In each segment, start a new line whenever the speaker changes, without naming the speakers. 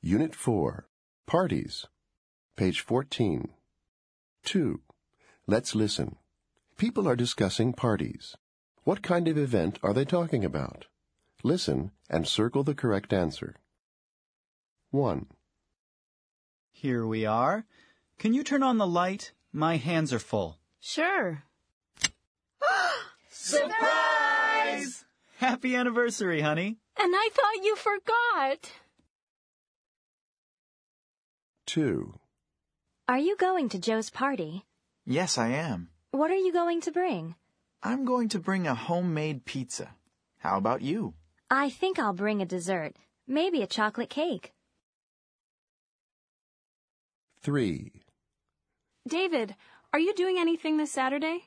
Unit 4. Parties. Page 14. 2. Let's listen. People are discussing parties. What kind of event are they talking about? Listen and circle the correct answer. 1.
Here we are. Can you turn on the light? My hands are full.
Sure.
Surprise! Happy anniversary, honey.
And I thought you forgot.
2.
Are you going to Joe's party?
Yes, I am.
What are you going to bring?
I'm going to bring a homemade pizza. How about you?
I think I'll bring a dessert, maybe a chocolate cake.
3.
David, are you doing anything this Saturday?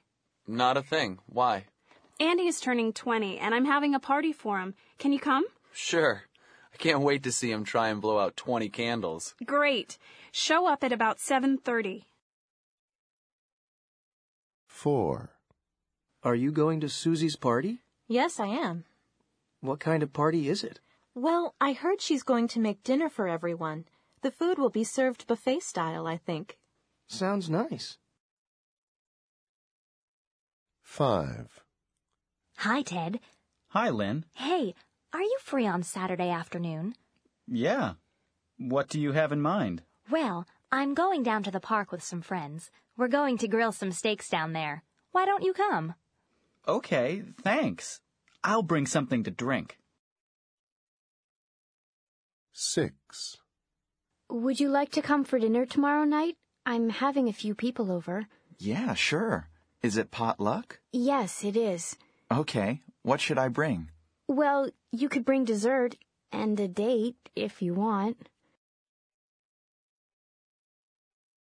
Not a thing. Why?
Andy is turning 20, and I'm having a party for him. Can you come?
Sure. I can't wait to see him try and blow out 20 candles.
Great. Show up at about 7:30.
4.
Are you going to Susie's party?
Yes, I am.
What kind of party is it?
Well, I heard she's going to make dinner for everyone. The food will be served buffet style, I think.
Sounds nice.
5.
Hi, Ted.
Hi, Lynn.
Hey, are you free on Saturday afternoon?
Yeah. What do you have in mind?
Well, I'm going down to the park with some friends. We're going to grill some steaks down there. Why don't you come?
Okay, thanks. I'll bring something to drink.
6.
Would you like to come for dinner tomorrow night? I'm having a few people over.
Yeah, sure. Is it potluck?
Yes, it is.
Okay. What should I bring?
Well, you could bring dessert and a date if you want.